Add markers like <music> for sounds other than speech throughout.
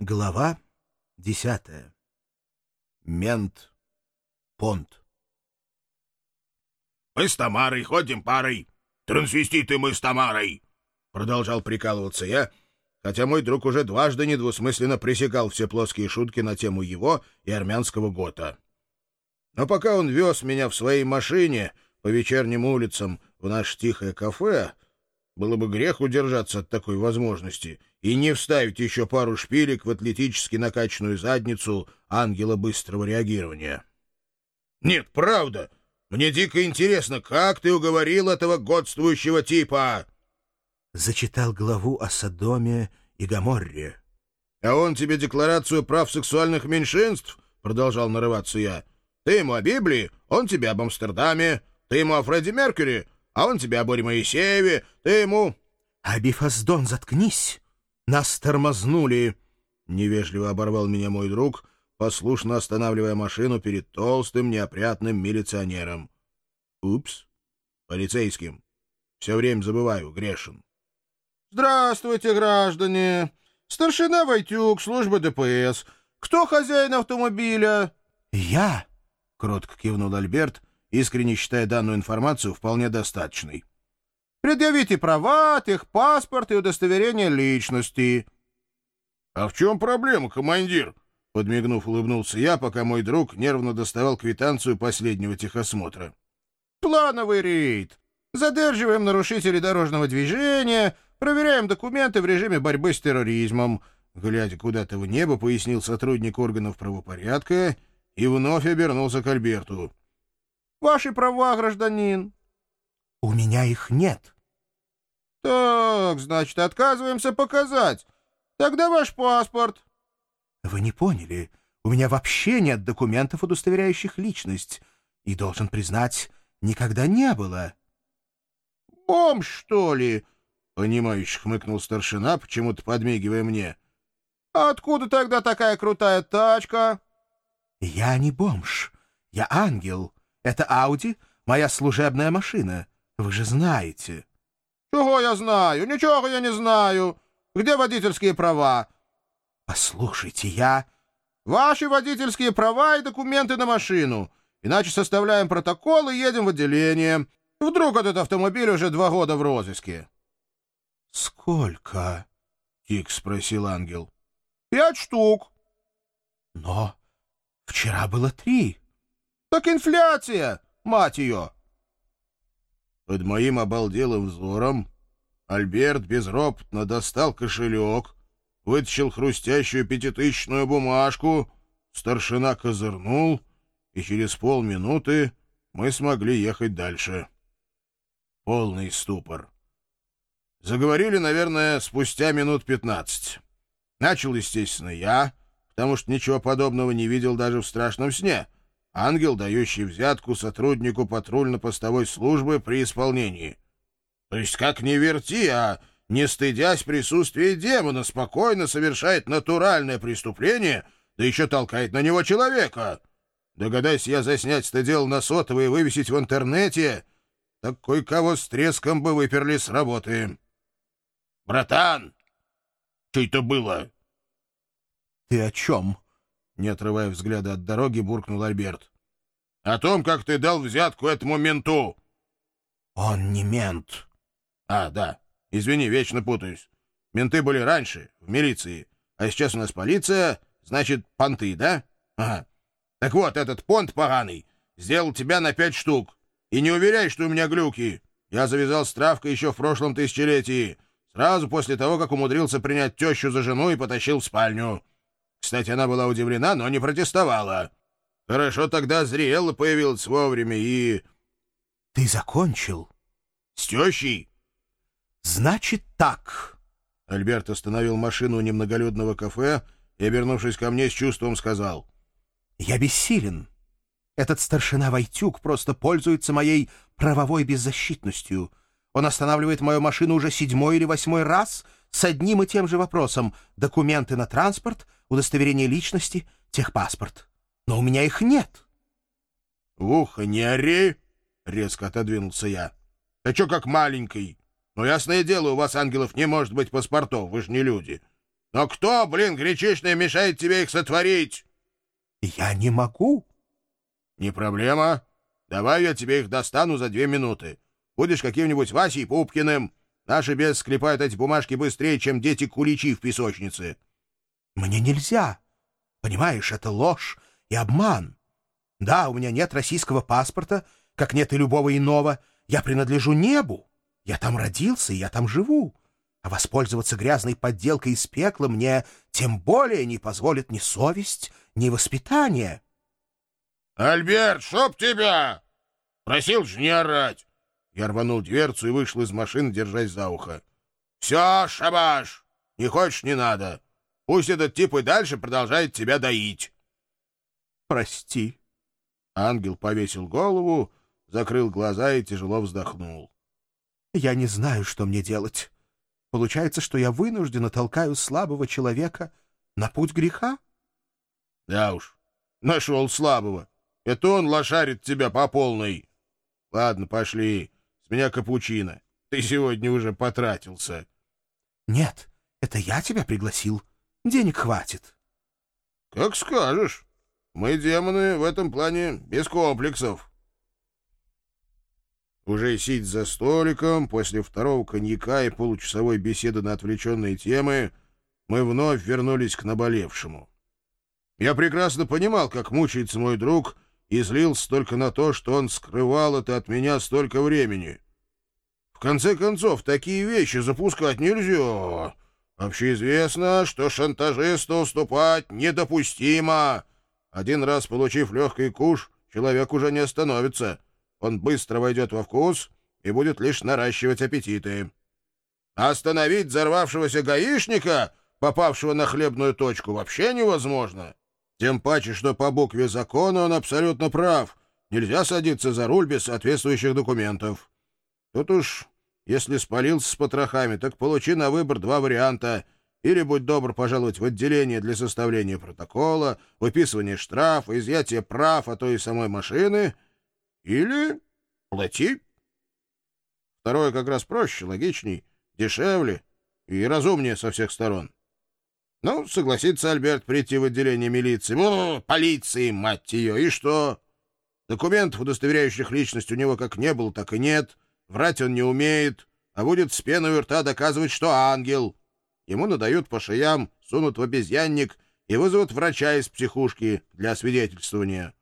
Глава десятая. Мент Понт. «Мы с Тамарой ходим парой. Трансвеститы мы с Тамарой!» Продолжал прикалываться я, хотя мой друг уже дважды недвусмысленно пресекал все плоские шутки на тему его и армянского гота. Но пока он вез меня в своей машине по вечерним улицам в наше тихое кафе, было бы грех удержаться от такой возможности и не вставить еще пару шпилек в атлетически накачанную задницу ангела быстрого реагирования. «Нет, правда. Мне дико интересно, как ты уговорил этого годствующего типа?» Зачитал главу о Содоме и Гоморре. «А он тебе декларацию прав сексуальных меньшинств?» — продолжал нарываться я. «Ты ему о Библии, он тебе об Амстердаме, ты ему о Фредди Меркьюри, а он тебе о Боре Моисееве, ты ему...» «Абифаздон, заткнись! Нас тормознули!» Невежливо оборвал меня мой друг, послушно останавливая машину перед толстым, неопрятным милиционером. «Упс! Полицейским! Все время забываю, грешен!» «Здравствуйте, граждане! Старшина Войтюк, служба ДПС. Кто хозяин автомобиля?» «Я!» — кротко кивнул Альберт, искренне считая данную информацию вполне достаточной. «Предъявите права, техпаспорт и удостоверение личности». «А в чем проблема, командир?» Подмигнув, улыбнулся я, пока мой друг нервно доставал квитанцию последнего техосмотра. «Плановый рейд. Задерживаем нарушителей дорожного движения, проверяем документы в режиме борьбы с терроризмом». Глядя куда-то в небо, пояснил сотрудник органов правопорядка и вновь обернулся к Альберту. Ваши права, гражданин. — У меня их нет. — Так, значит, отказываемся показать. Тогда ваш паспорт. — Вы не поняли. У меня вообще нет документов, удостоверяющих личность. И, должен признать, никогда не было. — Бомж, что ли? — понимающе хмыкнул старшина, почему-то подмигивая мне. — А откуда тогда такая крутая тачка? — Я не бомж. Я ангел. Это Ауди — моя служебная машина. Вы же знаете. — Чего я знаю? Ничего я не знаю. Где водительские права? — Послушайте, я... — Ваши водительские права и документы на машину. Иначе составляем протокол и едем в отделение. Вдруг этот автомобиль уже два года в розыске. — Сколько? — тик спросил ангел. — Пять штук. — Но вчера было три. Так инфляция, мать ее!» Под моим обалделым взором Альберт безропотно достал кошелек, вытащил хрустящую пятитысячную бумажку, старшина козырнул, и через полминуты мы смогли ехать дальше. Полный ступор. Заговорили, наверное, спустя минут пятнадцать. Начал, естественно, я, потому что ничего подобного не видел даже в страшном сне — ангел, дающий взятку сотруднику патрульно-постовой службы при исполнении. То есть, как ни верти, а не стыдясь присутствия демона, спокойно совершает натуральное преступление, да еще толкает на него человека. Догадайся я заснять это дело на сотовый и вывесить в интернете, так кое-кого с треском бы выперли с работы. «Братан, что это было?» «Ты о чем?» Не отрывая взгляда от дороги, буркнул Альберт. — О том, как ты дал взятку этому менту. — Он не мент. — А, да. Извини, вечно путаюсь. Менты были раньше, в милиции. А сейчас у нас полиция, значит, понты, да? Ага. Так вот, этот понт поганый сделал тебя на пять штук. И не уверяй, что у меня глюки. Я завязал с травкой еще в прошлом тысячелетии, сразу после того, как умудрился принять тещу за жену и потащил в спальню. Кстати, она была удивлена, но не протестовала. Хорошо тогда зрела, появилась вовремя и... — Ты закончил? — С тещей? — Значит так. Альберт остановил машину у немноголюдного кафе и, обернувшись ко мне, с чувством сказал. — Я бессилен. Этот старшина Войтюк просто пользуется моей правовой беззащитностью. Он останавливает мою машину уже седьмой или восьмой раз с одним и тем же вопросом — документы на транспорт — удостоверение личности, техпаспорт. Но у меня их нет. — В ухо не ори! — резко отодвинулся я. — Ты что как маленький? Ну, ясное дело, у вас, ангелов, не может быть паспортов, вы же не люди. Но кто, блин, гречишный, мешает тебе их сотворить? Я не могу. Не проблема. Давай я тебе их достану за две минуты. Будешь каким-нибудь Васей Пупкиным. Наши бес склепают эти бумажки быстрее, чем дети куличи в песочнице. Мне нельзя. Понимаешь, это ложь и обман. Да, у меня нет российского паспорта, как нет и любого иного. Я принадлежу небу. Я там родился, и я там живу. А воспользоваться грязной подделкой из пекла мне тем более не позволит ни совесть, ни воспитание. — Альберт, чтоб тебя! Просил же не орать! Я рванул дверцу и вышел из машины, держась за ухо. — Все, шабаш! Не хочешь — не надо. Пусть этот тип и дальше продолжает тебя доить. — Прости. Ангел повесил голову, закрыл глаза и тяжело вздохнул. — Я не знаю, что мне делать. Получается, что я вынужденно толкаю слабого человека на путь греха? — Да уж, нашел слабого. Это он лошарит тебя по полной. Ладно, пошли. С меня капучино. Ты сегодня уже потратился. — Нет, это я тебя пригласил. Денег хватит. — Как скажешь. Мы, демоны, в этом плане без комплексов. Уже сидя за столиком, после второго коньяка и получасовой беседы на отвлеченные темы, мы вновь вернулись к наболевшему. Я прекрасно понимал, как мучается мой друг — и злился только на то, что он скрывал это от меня столько времени. В конце концов, такие вещи запускать нельзя. Общеизвестно, что шантажисту уступать недопустимо. Один раз получив легкий куш, человек уже не остановится. Он быстро войдет во вкус и будет лишь наращивать аппетиты. Остановить взорвавшегося гаишника, попавшего на хлебную точку, вообще невозможно. Тем паче, что по букве закона он абсолютно прав. Нельзя садиться за руль без соответствующих документов. Тут уж, если спалился с потрохами, так получи на выбор два варианта. Или будь добр пожаловать в отделение для составления протокола, выписывания штрафа, изъятия прав, а то и самой машины. Или плати. Второе как раз проще, логичней, дешевле и разумнее со всех сторон. Ну, согласится Альберт прийти в отделение милиции. Ну, полиции, мать ее, и что? Документов, удостоверяющих личность, у него как не было, так и нет. Врать он не умеет, а будет с пеной у рта доказывать, что ангел. Ему надают по шеям, сунут в обезьянник и вызовут врача из психушки для освидетельствования.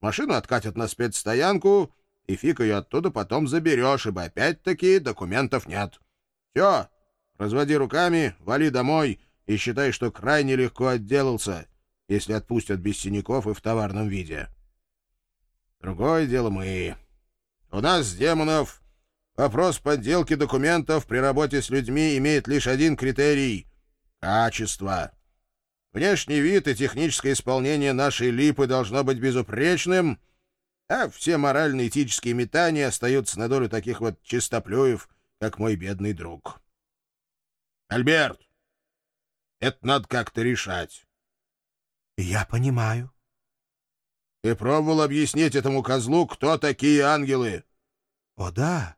Машину откатят на спецстоянку, и фиг ее оттуда потом заберешь, ибо опять-таки документов нет. Все, разводи руками, вали домой — и считай, что крайне легко отделался, если отпустят без синяков и в товарном виде. Другое дело мы. У нас, демонов, вопрос подделки документов при работе с людьми имеет лишь один критерий — качество. Внешний вид и техническое исполнение нашей липы должно быть безупречным, а все морально-этические метания остаются на долю таких вот чистоплюев, как мой бедный друг. Альберт, это надо как-то решать. — Я понимаю. — Ты пробовал объяснить этому козлу, кто такие ангелы? — О, да.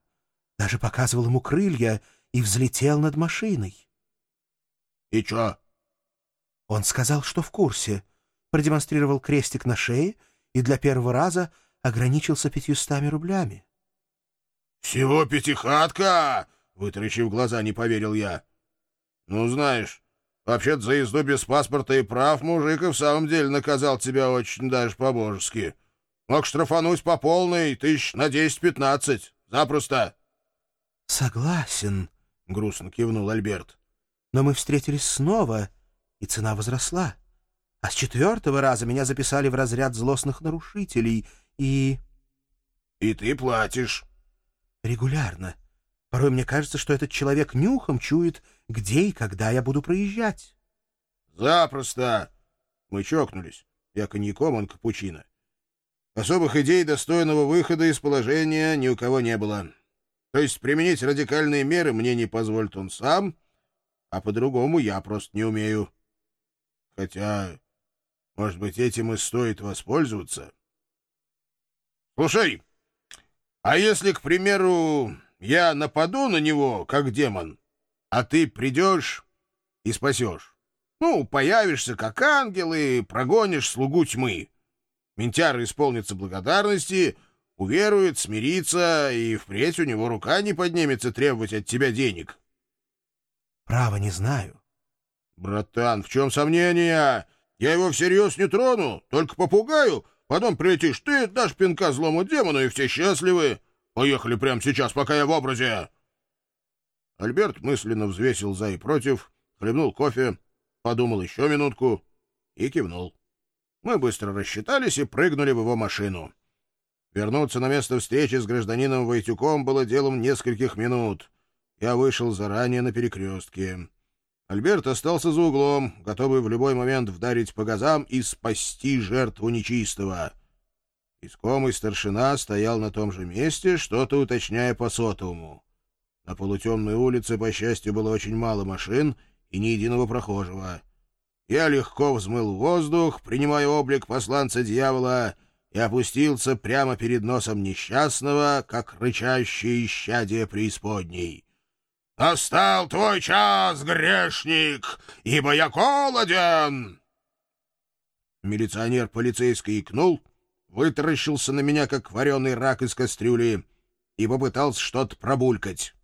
Даже показывал ему крылья и взлетел над машиной. — И чё? Он сказал, что в курсе. Продемонстрировал крестик на шее и для первого раза ограничился пятьюстами рублями. — Всего пятихатка! — вытаращив глаза, не поверил я. — Ну, знаешь, Вообще-то за езду без паспорта и прав мужик и в самом деле наказал тебя очень даже по-божески. Мог штрафануть по полной, тысяч на десять-пятнадцать. Запросто. — Согласен, — грустно кивнул Альберт. — Но мы встретились снова, и цена возросла. А с четвертого раза меня записали в разряд злостных нарушителей, и... — И ты платишь. — Регулярно. Порой мне кажется, что этот человек нюхом чует, где и когда я буду проезжать. — Запросто! Мы чокнулись. Я коньяком, он капучино. Особых идей достойного выхода из положения ни у кого не было. То есть применить радикальные меры мне не позволит он сам, а по-другому я просто не умею. Хотя, может быть, этим и стоит воспользоваться. Слушай, а если, к примеру, я нападу на него, как демон, а ты придешь и спасешь. Ну, появишься как ангел и прогонишь слугу тьмы. Ментяр исполнится благодарности, уверует, смирится, и впредь у него рука не поднимется требовать от тебя денег. Право не знаю. Братан, в чем сомнения? Я его всерьез не трону, только попугаю, потом прилетишь ты, дашь пинка злому демону, и все счастливы. Поехали прямо сейчас, пока я в образе. Альберт мысленно взвесил за и против, хлебнул кофе, подумал еще минутку и кивнул. Мы быстро рассчитались и прыгнули в его машину. Вернуться на место встречи с гражданином Войтюком было делом нескольких минут. Я вышел заранее на перекрестке. Альберт остался за углом, готовый в любой момент вдарить по газам и спасти жертву нечистого. Искомый старшина стоял на том же месте, что-то уточняя по сотовому. На полутемной улице, по счастью, было очень мало машин и ни единого прохожего. Я легко взмыл воздух, принимая облик посланца дьявола, и опустился прямо перед носом несчастного, как рычащее исчадие преисподней. «Настал твой час, грешник, ибо я голоден!» Милиционер полицейский икнул, вытаращился на меня, как вареный рак из кастрюли, и попытался что-то пробулькать.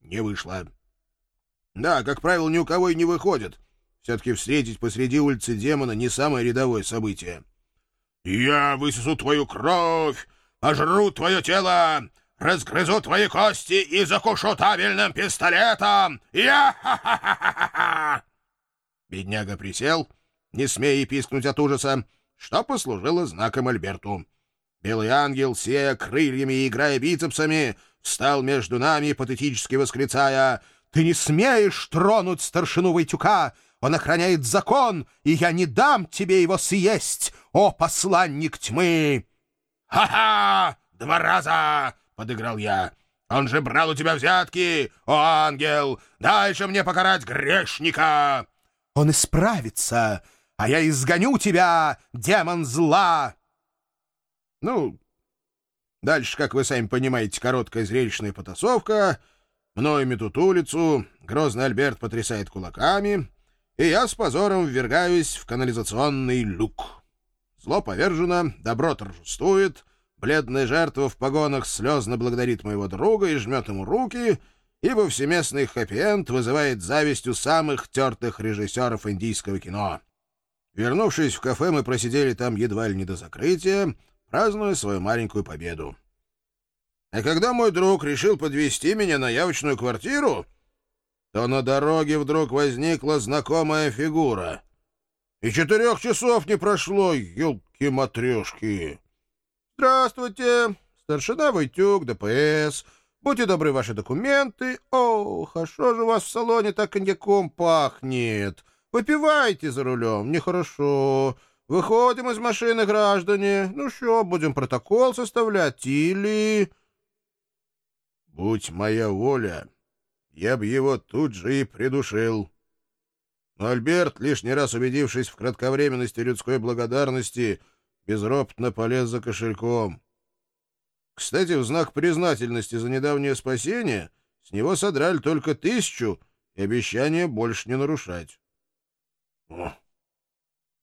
Не вышло. Да, как правило, ни у кого и не выходит. Все-таки встретить посреди улицы демона не самое рядовое событие. «Я высосу твою кровь, ожру твое тело, разгрызу твои кости и закушу табельным пистолетом! Я-ха-ха-ха-ха!» <laughs> Бедняга присел, не смея пискнуть от ужаса, что послужило знаком Альберту. Белый ангел, сея крыльями и играя бицепсами, встал между нами, патетически восклицая «Ты не смеешь тронуть старшину Войтюка! Он охраняет закон, и я не дам тебе его съесть, о посланник тьмы!» «Ха-ха! Два раза!» — подыграл я. «Он же брал у тебя взятки, о ангел! Дальше мне покарать грешника!» «Он исправится, а я изгоню тебя, демон зла!» Ну, дальше, как вы сами понимаете, короткая зрелищная потасовка. Мною метут улицу, грозный Альберт потрясает кулаками, и я с позором ввергаюсь в канализационный люк. Зло повержено, добро торжествует, бледная жертва в погонах слезно благодарит моего друга и жмет ему руки, ибо всеместный хэппи-энд вызывает зависть у самых тертых режиссеров индийского кино. Вернувшись в кафе, мы просидели там едва ли не до закрытия, празднуя свою маленькую победу. А когда мой друг решил подвести меня на явочную квартиру, то на дороге вдруг возникла знакомая фигура. И четырех часов не прошло, елки-матрешки. «Здравствуйте, старшина Войтюк, ДПС. Будьте добры, ваши документы. О, хорошо же у вас в салоне так коньяком пахнет. Выпивайте за рулем, нехорошо. Выходим из машины, граждане. Ну что, будем протокол составлять или...» «Будь моя воля, я бы его тут же и придушил. Но Альберт, лишний раз убедившись в кратковременности людской благодарности, безропотно полез за кошельком. Кстати, в знак признательности за недавнее спасение с него содрали только тысячу и обещание больше не нарушать. О.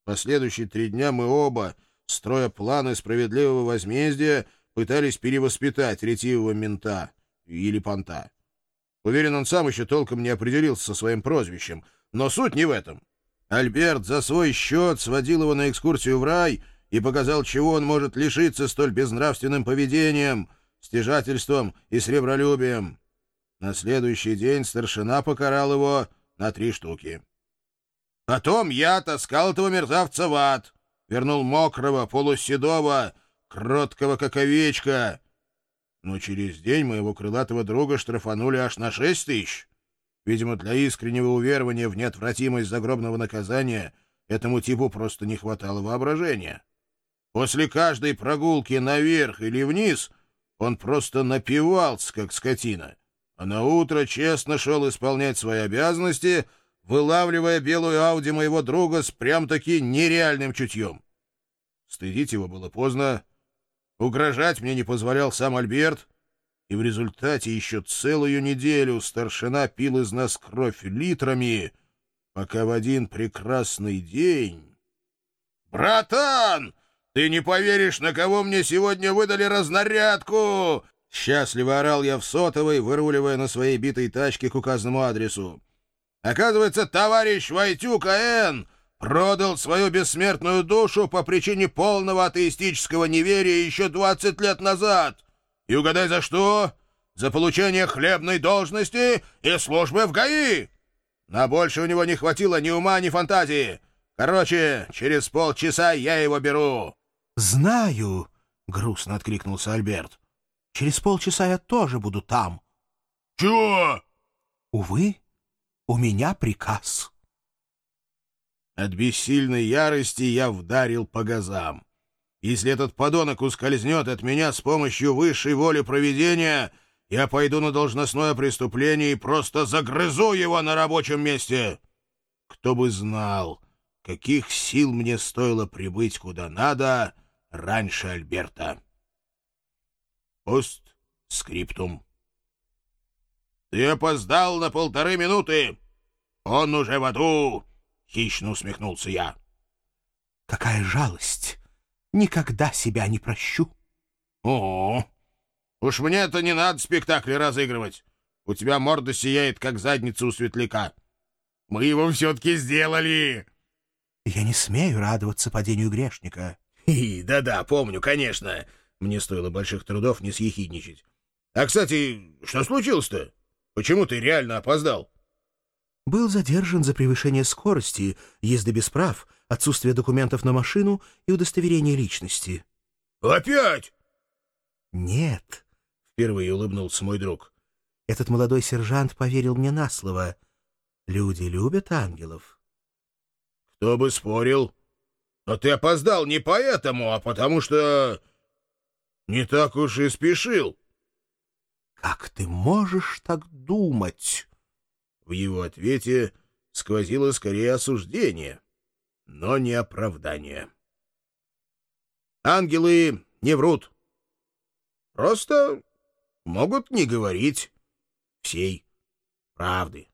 Последующие три дня мы оба, строя планы справедливого возмездия, пытались перевоспитать ретивого мента или понта. Уверен, он сам еще толком не определился со своим прозвищем. Но суть не в этом. Альберт за свой счет сводил его на экскурсию в рай и показал, чего он может лишиться столь безнравственным поведением, стяжательством и сребролюбием. На следующий день старшина покарал его на три штуки. Потом я таскал этого мерзавца в ад, вернул мокрого, полуседого, кроткого, как овечка, но через день моего крылатого друга штрафанули аж на шесть тысяч. Видимо, для искреннего уверования в неотвратимость загробного наказания этому типу просто не хватало воображения. После каждой прогулки наверх или вниз он просто напивался, как скотина, а на утро честно шел исполнять свои обязанности, вылавливая белую Ауди моего друга с прям-таки нереальным чутьем. Стыдить его было поздно, Угрожать мне не позволял сам Альберт, и в результате еще целую неделю старшина пил из нас кровь литрами, пока в один прекрасный день... «Братан, ты не поверишь, на кого мне сегодня выдали разнарядку!» Счастливо орал я в сотовой, выруливая на своей битой тачке к указанному адресу. «Оказывается, товарищ Войтюк А.Н. продал свою бессмертную душу по причине полного атеистического неверия еще 20 лет назад. И угадай за что? За получение хлебной должности и службы в ГАИ!» На больше у него не хватило ни ума, ни фантазии. Короче, через полчаса я его беру. — Знаю, — грустно откликнулся Альберт. — Через полчаса я тоже буду там. — Чего? — Увы, у меня приказ. От бессильной ярости я вдарил по газам. Если этот подонок ускользнет от меня с помощью высшей воли проведения, я пойду на должностное преступление и просто загрызу его на рабочем месте. Кто бы знал, каких сил мне стоило прибыть куда надо раньше Альберта. Пост скриптум. Ты опоздал на полторы минуты. Он уже в аду, — хищно усмехнулся я. Какая жалость! Никогда себя не прощу. О, Уж мне это не надо спектакли разыгрывать. У тебя морда сияет, как задница у светляка. Мы его все-таки сделали!» «Я не смею радоваться падению грешника». «Да-да, помню, конечно. Мне стоило больших трудов не съехидничать. А, кстати, что случилось-то? Почему ты реально опоздал?» «Был задержан за превышение скорости, езды без прав, отсутствие документов на машину и удостоверение личности». «Опять?» «Нет. Впервые улыбнулся мой друг. Этот молодой сержант поверил мне на слово. Люди любят ангелов. Кто бы спорил? Но ты опоздал не поэтому, а потому что не так уж и спешил. Как ты можешь так думать? В его ответе сквозило скорее осуждение, но не оправдание. Ангелы не врут. Просто могут не говорить всей правды.